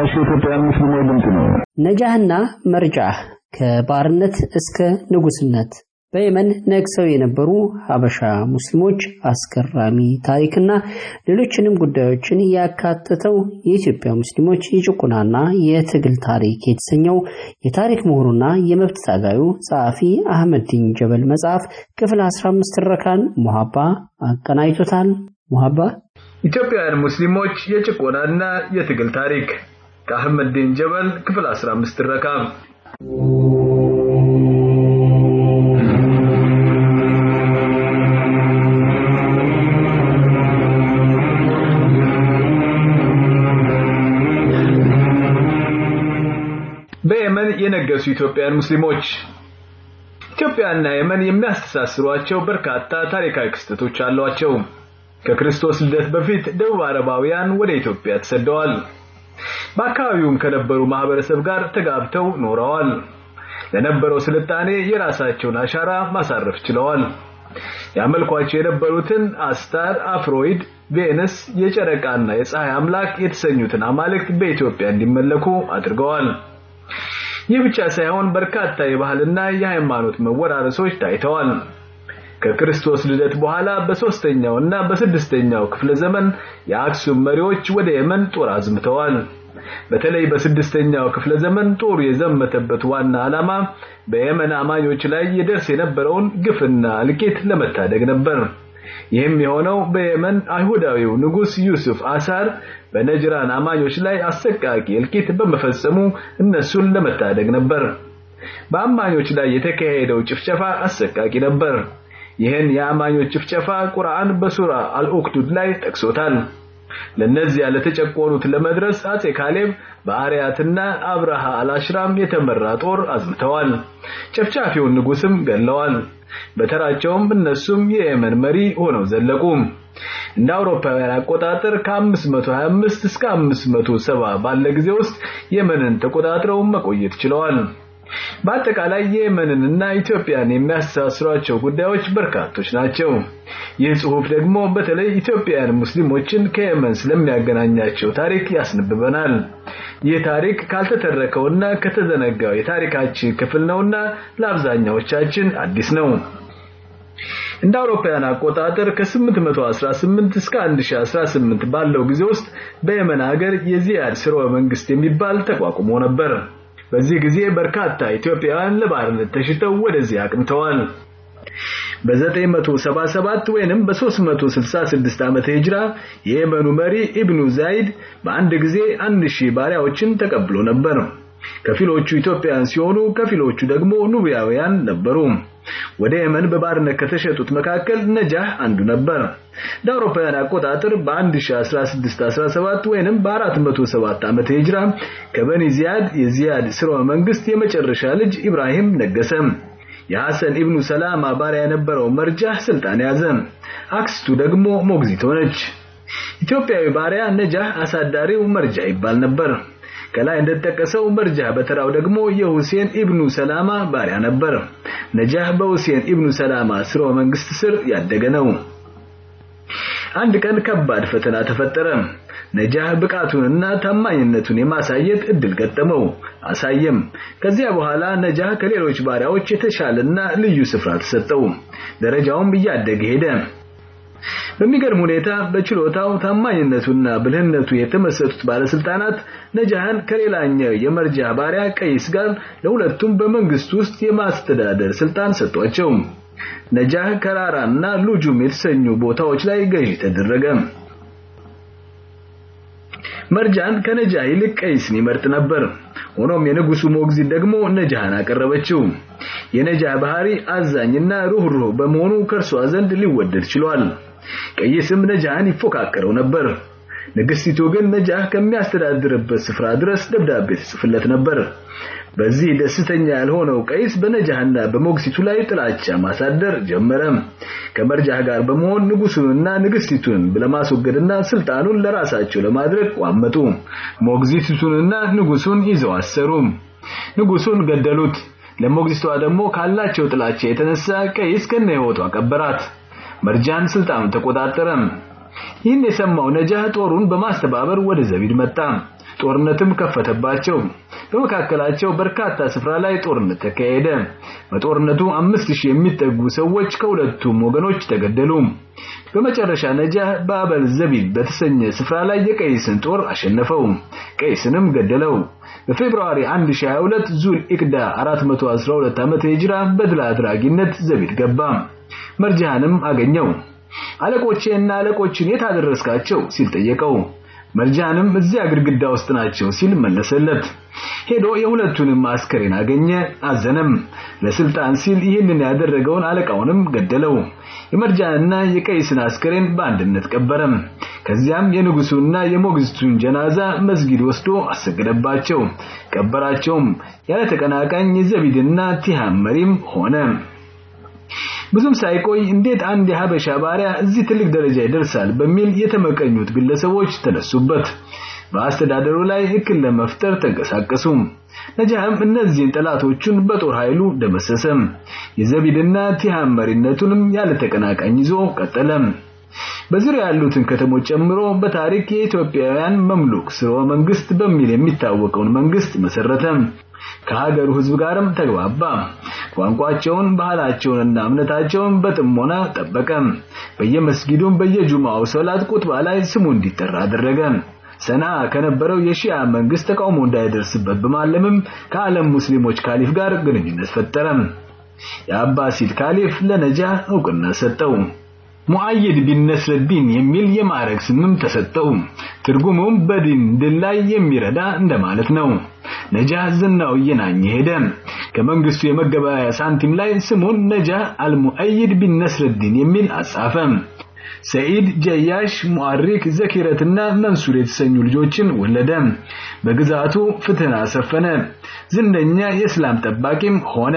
የራሱ የኢትዮጵያውያን ሙስሊሞች ድምፅ ነው። ነጃህና መርጃህ ከባርነት እስከ ንጉስነት በየመን ነግሰው የነበሩ ሀበሻ ሙስሊሞች አስገራሚ ታሪክና ሌሎችንም ጉዳዮችን ያካተተው የኢትዮጵያ ሙስሊሞች የጭቆናና የትግል ታሪክ የተሰኘው የታሪክ ምሁሩና የመብት ታጋዩ ጸሐፊ አህመዲን ጀበል መጽሐፍ ክፍል 15 ትረካን ሙሀባ አቀናይቶታል። ሙሀባ ኢትዮጵያውያን ሙስሊሞች የጭቆናና የትግል ታሪክ ከአህመዲን ጀበል ክፍል 15 ትረካ በየመን የነገሱ ኢትዮጵያውያን ሙስሊሞች ኢትዮጵያና የመን የሚያስተሳስሯቸው በርካታ ታሪካዊ ክስተቶች አሏቸው። ከክርስቶስ ልደት በፊት ደቡብ አረባውያን ወደ ኢትዮጵያ ተሰደዋል። በአካባቢውም ከነበሩ ማህበረሰብ ጋር ተጋብተው ኖረዋል። ለነበረው ስልጣኔ የራሳቸውን አሻራ ማሳረፍ ችለዋል። ያመልኳቸው የነበሩትን አስታር፣ አፍሮይድ፣ ቬነስ፣ የጨረቃና የፀሐይ አምላክ የተሰኙትን አማልክት በኢትዮጵያ እንዲመለኩ አድርገዋል። ይህ ብቻ ሳይሆን በርካታ የባህልና የሃይማኖት መወራረሶች ታይተዋል። ከክርስቶስ ልደት በኋላ በሶስተኛው እና በስድስተኛው ክፍለ ዘመን የአክሱም መሪዎች ወደ የመን ጦር አዝምተዋል። በተለይ በስድስተኛው ክፍለ ዘመን ጦሩ የዘመተበት ዋና ዓላማ በየመን አማኞች ላይ የደርስ የነበረውን ግፍና እልቂት ለመታደግ ነበር። ይህም የሆነው በየመን አይሁዳዊው ንጉስ ዩሱፍ አሳር በነጅራን አማኞች ላይ አሰቃቂ እልቂት በመፈጸሙ እነሱን ለመታደግ ነበር። በአማኞች ላይ የተካሄደው ጭፍጨፋ አሰቃቂ ነበር። ይህን የአማኞች ጭፍጨፋ ቁርአን በሱራ አልኡክዱድ ላይ ጠቅሶታል። ለነዚያ ለተጨቆኑት ለመድረስ አጼ ካሌብ በአርያትና አብርሃ አልአሽራም የተመራ ጦር አዝምተዋል። ጨፍጫፊውን ንጉስም ገለዋል። በተራቸውም እነሱም የየመን መሪ ሆነው ዘለቁ። እንደ አውሮፓውያን አቆጣጠር ከ525 እስከ 570 ባለ ጊዜ ውስጥ የመንን ተቆጣጥረው መቆየት ችለዋል። በአጠቃላይ የየመንንና ኢትዮጵያን የሚያስተሳስሯቸው ጉዳዮች በርካቶች ናቸው። ይህ ጽሑፍ ደግሞ በተለይ ኢትዮጵያውያን ሙስሊሞችን ከየመን ስለሚያገናኛቸው ታሪክ ያስነብበናል። ይህ ታሪክ ካልተተረከውና ከተዘነጋው የታሪካችን ክፍል ነውና ለአብዛኛዎቻችን አዲስ ነው። እንደ አውሮፓውያን አቆጣጠር ከ818 እስከ 1018 ባለው ጊዜ ውስጥ በየመን ሀገር የዚያድ ስርወ መንግስት የሚባል ተቋቁሞ ነበር። በዚህ ጊዜ በርካታ ኢትዮጵያውያን ለባርነት ተሽጠው ወደዚህ አቅንተዋል። በ977 ወይንም በ366 ዓመተ ሂጅራ የየመኑ መሪ ኢብኑ ዛይድ በአንድ ጊዜ 1000 ባሪያዎችን ተቀብሎ ነበር። ከፊሎቹ ኢትዮጵያውያን ሲሆኑ ከፊሎቹ ደግሞ ኑቢያውያን ነበሩ። ወደ የመን በባርነት ከተሸጡት መካከል ነጃህ አንዱ ነበር። እንደ አውሮፓውያን አቆጣጠር በ1016-17 ወይንም በ407 ዓመተ ሂጅራ ከበኒ ዚያድ የዚያድ ስርወ መንግስት የመጨረሻ ልጅ ኢብራሂም ነገሰ። የሐሰን ኢብኑ ሰላማ ባሪያ የነበረው መርጃህ ስልጣን ያዘ። አክስቱ ደግሞ ሞግዚት ሆነች። ኢትዮጵያዊ ባሪያ ነጃህ አሳዳሪው መርጃ ይባል ነበር። ከላይ እንደተጠቀሰው መርጃህ በተራው ደግሞ የሁሴን ኢብኑ ሰላማ ባሪያ ነበር። ነጃህ በሁሴን ኢብኑ ሰላማ ስርወ መንግስት ስር ያደገ ነው። አንድ ቀን ከባድ ፈተና ተፈጠረ። ነጃህ ብቃቱንና ታማኝነቱን የማሳየት እድል ገጠመው፣ አሳየም። ከዚያ በኋላ ነጃህ ከሌሎች ባሪያዎች የተሻለና ልዩ ስፍራ ተሰጠው። ደረጃውም እያደገ ሄደ። በሚገርም ሁኔታ በችሎታው ታማኝነቱና ብልህነቱ የተመሰጡት ባለስልጣናት ነጃህን ከሌላኛው የመርጃህ ባሪያ ቀይስ ጋር ለሁለቱም በመንግስት ውስጥ የማስተዳደር ስልጣን ሰጧቸው። ነጃህ ከራራና ሉጁም የተሰኙ ቦታዎች ላይ ገዢ ተደረገ። መርጃን ከነጃህ ይልቅ ቀይስን ይመርጥ ነበር። ሆኖም የንጉሱ ሞግዚት ደግሞ ነጃህን አቀረበችው። የነጃህ ባህሪ አዛኝና ሩህሩህ በመሆኑ ከእርሷ ዘንድ ሊወደድ ችሏል። ቀይስም ነጃህን ይፎካከረው ነበር። ንግስቲቱ ግን ነጃህ ከሚያስተዳድርበት ስፍራ ድረስ ደብዳቤ ትጽፍለት ነበር። በዚህ ደስተኛ ያልሆነው ቀይስ በነጃህና በሞግዚቱ ላይ ጥላቻ ማሳደር ጀመረ። ከመርጃህ ጋር በመሆን ንጉሱንና ንግስቲቱን ለማስወገድና ስልጣኑን ለራሳቸው ለማድረግ ቋመጡ። ሞግዚቲቱንና ንጉሱን ይዘው አሰሩ። ንጉሱን ገደሉት። ለሞግዚቷ ደግሞ ካላቸው ጥላቻ የተነሳ ቀይስ ከነ ህይወቷ ቀበራት። መርጃን ስልጣኑን ተቆጣጠረ። ይህን የሰማው ነጃህ ጦሩን በማስተባበር ወደ ዘቢድ መጣ። ጦርነትም ከፈተባቸው። በመካከላቸው በርካታ ስፍራ ላይ ጦርነት ተካሄደ። በጦርነቱ አምስት ሺህ የሚጠጉ ሰዎች ከሁለቱም ወገኖች ተገደሉ። በመጨረሻ ነጃህ በአበል ዘቢብ በተሰኘ ስፍራ ላይ የቀይስን ጦር አሸነፈው፣ ቀይስንም ገደለው። በፌብሩዋሪ 1022 ዙል ኢቅዳ 412 ዓመተ ሂጅራ በድል አድራጊነት ዘቢድ ገባ። መርጃንም አገኘው። አለቆቼና አለቆችን የት አደረስካቸው ሲል ጠየቀው። መርጃንም እዚያ ግድግዳ ውስጥ ናቸው ሲል መለሰለት። ሄዶ የሁለቱንም አስከሬን አገኘ፣ አዘነም። ለስልጣን ሲል ይህንን ያደረገውን አለቃውንም ገደለው። የመርጃንና የቀይስን አስከሬን በአንድነት ቀበረም። ከዚያም የንጉሱና የሞግዚቱን ጀናዛ መስጊድ ወስዶ አሰገደባቸው፣ ቀበራቸውም። ያለ ተቀናቃኝ የዘቢድና ቲሃም መሪም ሆነ። ብዙም ሳይቆይ እንዴት አንድ የሀበሻ ባሪያ እዚህ ትልቅ ደረጃ ይደርሳል በሚል የተመቀኙት ግለሰቦች ተነሱበት። በአስተዳደሩ ላይ እክል ለመፍጠር ተንቀሳቀሱ። ነጃህም እነዚህን ጠላቶቹን በጦር ኃይሉ ደመሰሰ። የዘቢድና ቲሃም መሪነቱንም ያለ ተቀናቃኝ ይዞ ቀጠለ። በዙሪያ ያሉትን ከተሞች ጨምሮ በታሪክ የኢትዮጵያውያን መምሉክ ስርወ መንግስት በሚል የሚታወቀውን መንግስት መሰረተ። ከሀገሩ ህዝብ ጋርም ተግባባ። ቋንቋቸውን፣ ባህላቸውንና እምነታቸውን በጥሞና ጠበቀ። በየመስጊዱም በየጁማው ሶላት ኹጥባ ላይ ስሙ እንዲጠራ አደረገ። ሰና ከነበረው የሺያ መንግስት ተቃውሞ እንዳይደርስበት በማለምም ከዓለም ሙስሊሞች ካሊፍ ጋር ግንኙነት ፈጠረ። የአባሲድ ካሊፍ ለነጃህ እውቅና ሰጠው። ሙአይድ ቢን ነስረዲን የሚል የማዕረግ ስምም ተሰጠው። ትርጉሙም በዲን ድል ላይ የሚረዳ እንደማለት ነው። ነጃህ ዝናው እየናኘ ሄደ። ከመንግስቱ የመገበያያ ሳንቲም ላይ ስሙን ነጃህ አልሙአይድ ቢን ነስረዲን የሚል አጻፈ። ሰኢድ፣ ጀያሽ፣ ሙአሪክ፣ ዘኪረትና መንሱር የተሰኙ ልጆችን ወለደ። በግዛቱ ፍትህን አሰፈነ። ዝነኛ የእስላም ጠባቂም ሆነ።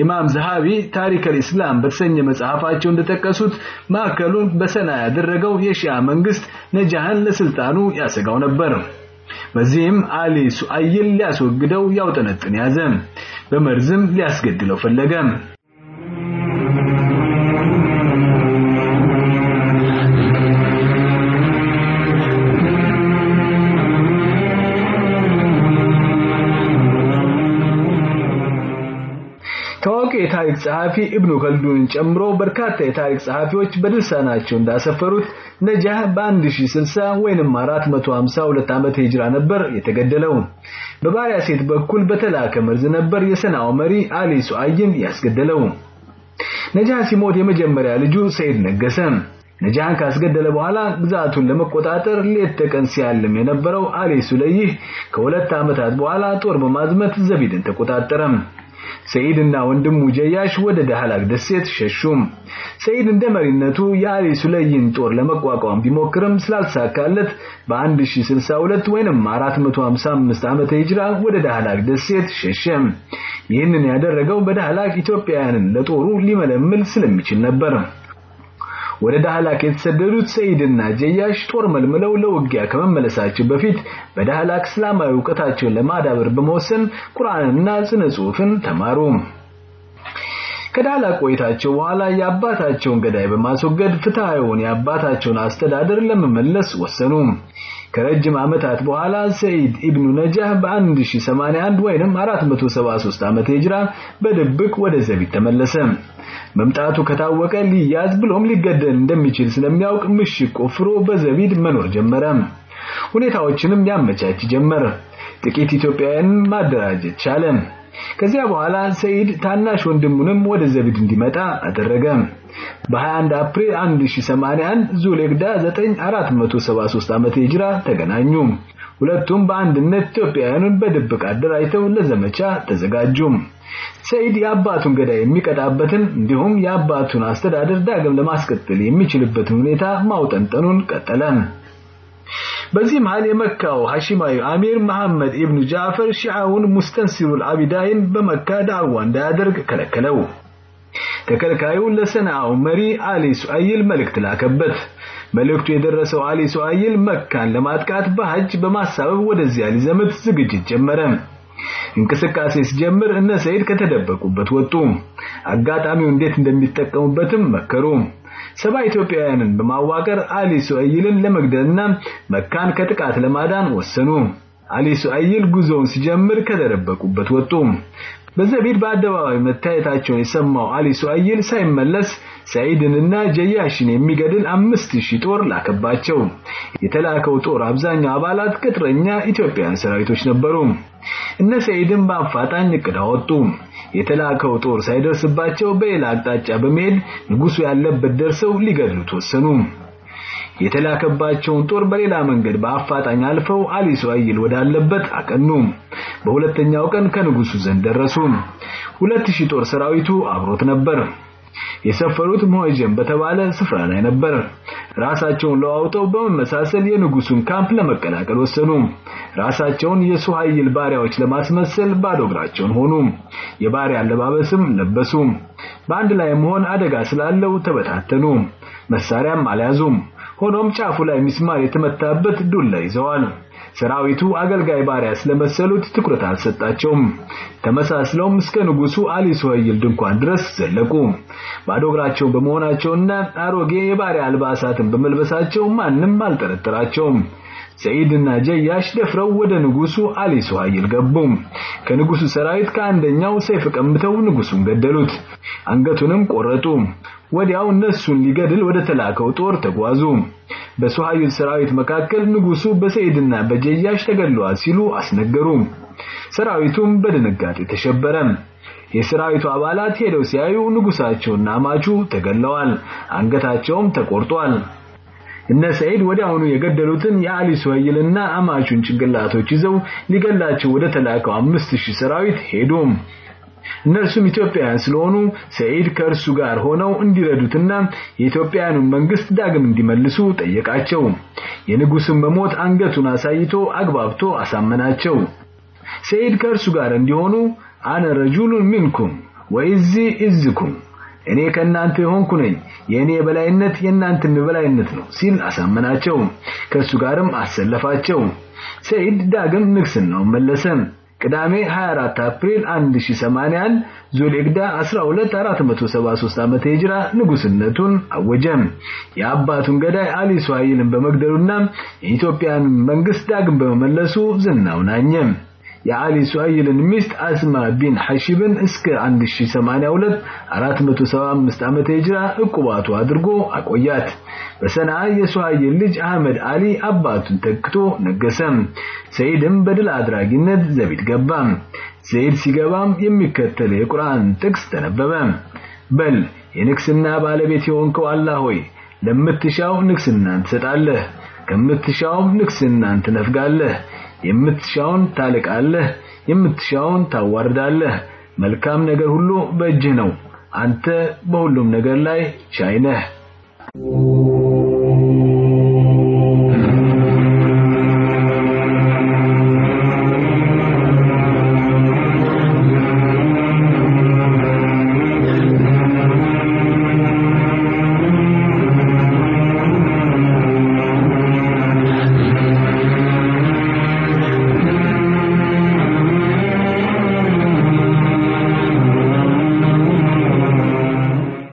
ኢማም ዘሃቢ ታሪክ አልኢስላም በተሰኘ መጽሐፋቸው እንደጠቀሱት ማዕከሉን በሰና ያደረገው የሺያ መንግስት ነጃህን ለስልጣኑ ያሰጋው ነበር። በዚህም አሊ ሱአይል ሊያስወግደው ያውጠነጥን ያዘ። በመርዝም ሊያስገድለው ፈለገ። ጸሐፊ ኢብኑ ከልዱን ጨምሮ በርካታ የታሪክ ጸሐፊዎች በድርሳናቸው እንዳሰፈሩት ነጃህ በ1060 ወይንም 452 ዓመተ ሂጅራ ነበር የተገደለው። በባሪያ ሴት በኩል በተላከ መርዝ ነበር የሰናው መሪ አሊ ሱአይን ያስገደለው። ነጃህ ሲሞት የመጀመሪያ ልጁ ሰይድ ነገሰ። ነጃህን ካስገደለ በኋላ ግዛቱን ለመቆጣጠር ሌት ተቀን ሲያልም የነበረው አሊ ሱለይህ ከሁለት ዓመታት በኋላ ጦር በማዝመት ዘቢድን ተቆጣጠረ። ሰይድና ወንድሙ ጀያሽ ወደ ዳህላክ ደሴት ሸሹም። ሰይድ እንደ መሪነቱ የአሊ ሱለይን ጦር ለመቋቋም ቢሞክርም ስላልተሳካለት በ1062 ወይንም 455 ዓመተ ሂጅራ ወደ ዳህላክ ደሴት ሸሸ። ይህንን ያደረገው በዳህላክ ኢትዮጵያውያንን ለጦሩ ሊመለምል ስለሚችል ነበር። ወደ ዳህላክ የተሰደዱት ሰይድና ጀያሽ ጦር መልምለው ለውጊያ ከመመለሳቸው በፊት በዳህላክ እስላማዊ ዕውቀታቸውን ለማዳበር በመወሰን ቁርአንና ስነ ጽሑፍን ተማሩ። ከዳህላክ ቆይታቸው በኋላ የአባታቸውን ገዳይ በማስወገድ ፍትሐዊውን የአባታቸውን አስተዳደር ለመመለስ ወሰኑ። ከረጅም ዓመታት በኋላ ሰይድ ኢብኑ ነጃህ በ1081 ወይንም 473 ዓመተ ሂጅራ በድብቅ ወደ ዘቢድ ተመለሰ። መምጣቱ ከታወቀ ሊያዝ ብሎም ሊገደል እንደሚችል ስለሚያውቅ ምሽግ ቆፍሮ በዘቢድ መኖር ጀመረ። ሁኔታዎችንም ያመቻች ጀመር። ጥቂት ኢትዮጵያውያንን ማደራጀት ቻለ። ከዚያ በኋላ ሰይድ ታናሽ ወንድሙንም ወደ ዘቢድ እንዲመጣ አደረገ። በ21 አፕሪል 1081 ዙሌግዳ 9473 ዓመተ ሂጅራ ተገናኙ። ሁለቱም በአንድነት ኢትዮጵያውያንን በድብቅ አደራጅተው ለዘመቻ ተዘጋጁ። ሰይድ የአባቱን ገዳይ የሚቀጣበትን እንዲሁም የአባቱን አስተዳደር ዳግም ለማስቀጠል የሚችልበትን ሁኔታ ማውጠንጠኑን ቀጠለ። በዚህ መሃል የመካው ሐሺማዊ አሚር መሐመድ ኢብኑ ጃፈር ሺዓውን ሙስተንሲሩል አቢዳይን በመካ ዳዕዋ እንዳያደርግ ከለከለው። ተከልካዩ ለሰናው መሪ አሊ ሱአይል መልእክት ላከበት። መልእክቱ የደረሰው አሊ ሱአይል መካን ለማጥቃት በሐጅ በማሳበብ ወደዚያ ሊዘምት ዝግጅት ጀመረ። እንቅስቃሴ ሲጀምር እነ ሰይድ ከተደበቁበት ወጡ። አጋጣሚው እንዴት እንደሚጠቀሙበትም መከሩ። ሰባ ኢትዮጵያውያንን በማዋቀር አሊ ሱአይልን ለመግደልና መካን ከጥቃት ለማዳን ወሰኑ። አሊ ሱአይል ጉዞውን ሲጀምር ከተደበቁበት ወጡ። በዘቢድ በአደባባይ መታየታቸውን የሰማው አሊ ሱአይል ሳይመለስ ሰዒድንና ጀያሽን የሚገድል አምስት ሺህ ጦር ላከባቸው። የተላከው ጦር አብዛኛው አባላት ቅጥረኛ ኢትዮጵያውያን ሰራዊቶች ነበሩ። እነ ሰዒድን በአፋጣኝ እቅድ አወጡ። የተላከው ጦር ሳይደርስባቸው በሌላ አቅጣጫ በመሄድ ንጉሱ ያለበት ደርሰው ሊገድሉት ወሰኑ። የተላከባቸውን ጦር በሌላ መንገድ በአፋጣኝ አልፈው አሊ ሱአይል ወዳለበት አቀኑ። በሁለተኛው ቀን ከንጉሱ ዘንድ ደረሱ። ሁለት ሺህ ጦር ሰራዊቱ አብሮት ነበር። የሰፈሩት ሞጀም በተባለ ስፍራ ላይ ነበር። ራሳቸውን ለዋውጠው በመመሳሰል የንጉሱን ካምፕ ለመቀላቀል ወሰኑ። ራሳቸውን የሱሃይል ባሪያዎች ለማስመሰል ባዶ እግራቸውን ሆኑ። የባሪያ አለባበስም ለበሱ። በአንድ ላይ መሆን አደጋ ስላለው ተበታተኑ። መሳሪያም አልያዙም። ሆኖም ጫፉ ላይ ሚስማር የተመታበት ዱላ ይዘዋል። ሰራዊቱ አገልጋይ ባሪያ ስለመሰሉት ትኩረት አልሰጣቸውም። ተመሳስለውም እስከ ንጉሱ አሊ ሱሀይል ድንኳን ድረስ ዘለቁ። ባዶ እግራቸውን በመሆናቸውና አሮጌ የባሪያ አልባሳትን በመልበሳቸው ማንም አልጠረጠራቸውም። ሰዒድና ጀያሽ ደፍረው ወደ ንጉሱ አሊ ሱሀይል ገቡ። ከንጉሱ ሰራዊት ከአንደኛው ሰይፍ ቀምተው ንጉሱን ገደሉት። አንገቱንም ቆረጡ። ወዲያው እነሱን ሊገድል ወደ ተላከው ጦር ተጓዙ። በሱሀይል ሰራዊት መካከል ንጉሱ በሰዒድና በጀያሽ ተገድለዋል ሲሉ አስነገሩ። ሰራዊቱም በድንጋጤ ተሸበረ። የሰራዊቱ አባላት ሄደው ሲያዩ ንጉሳቸውና አማቹ ተገድለዋል፣ አንገታቸውም ተቆርጧል። እነ ሰዒድ ወዲያውኑ የገደሉትን የአሊ ሱሀይልና አማቹን ጭንቅላቶች ይዘው ሊገላቸው ወደ ተላከው አምስት ሺህ ሰራዊት ሄዱ። እነርሱም ኢትዮጵያውያን ስለሆኑ ሰዒድ ከእርሱ ጋር ሆነው እንዲረዱትና የኢትዮጵያውያኑን መንግስት ዳግም እንዲመልሱ ጠየቃቸው። የንጉስን መሞት አንገቱን አሳይቶ አግባብቶ አሳመናቸው። ሰዒድ ከእርሱ ጋር እንዲሆኑ አነ ረጁሉን ሚንኩም وعزي عزكم እኔ ከናንተ የሆንኩ ነኝ፣ የእኔ የበላይነት የእናንተም የበላይነት ነው ሲል አሳመናቸው። ከእሱ ጋርም አሰለፋቸው። ሰዒድ ዳግም ንግስናው መለሰ። ቅዳሜ 24 አፕሪል 1081 ዙልሂግዳ 12 473 ዓመተ ሂጅራ ንጉስነቱን አወጀ። የአባቱን ገዳይ አሊ ሱሀይልን በመግደሉና የኢትዮጵያን መንግስት ዳግም በመመለሱ ዝናው ናኘ። የአሊ ሱሀይልን ሚስት አስማ ቢን ሐሺብን እስከ 1082 475 ዓመተ ሂጅራ ዕቁባቱ አድርጎ አቆያት። በሰንዓ የሱሀይል ልጅ አህመድ አሊ አባቱን ተክቶ ነገሰ። ሰዒድም በድል አድራጊነት ዘቢት ገባ። ዘይድ ሲገባም የሚከተል የቁርአን ጥቅስ ተነበበ። በል የንግስና ባለቤት የሆንከው አላህ ሆይ ለምትሻው ንግስናን ትሰጣለህ፣ ከምትሻውም ንግስናን ትነፍጋለህ። የምትሻውን ታልቃለህ፣ የምትሻውን ታዋርዳለህ። መልካም ነገር ሁሉ በእጅህ ነው። አንተ በሁሉም ነገር ላይ ቻይ ነህ።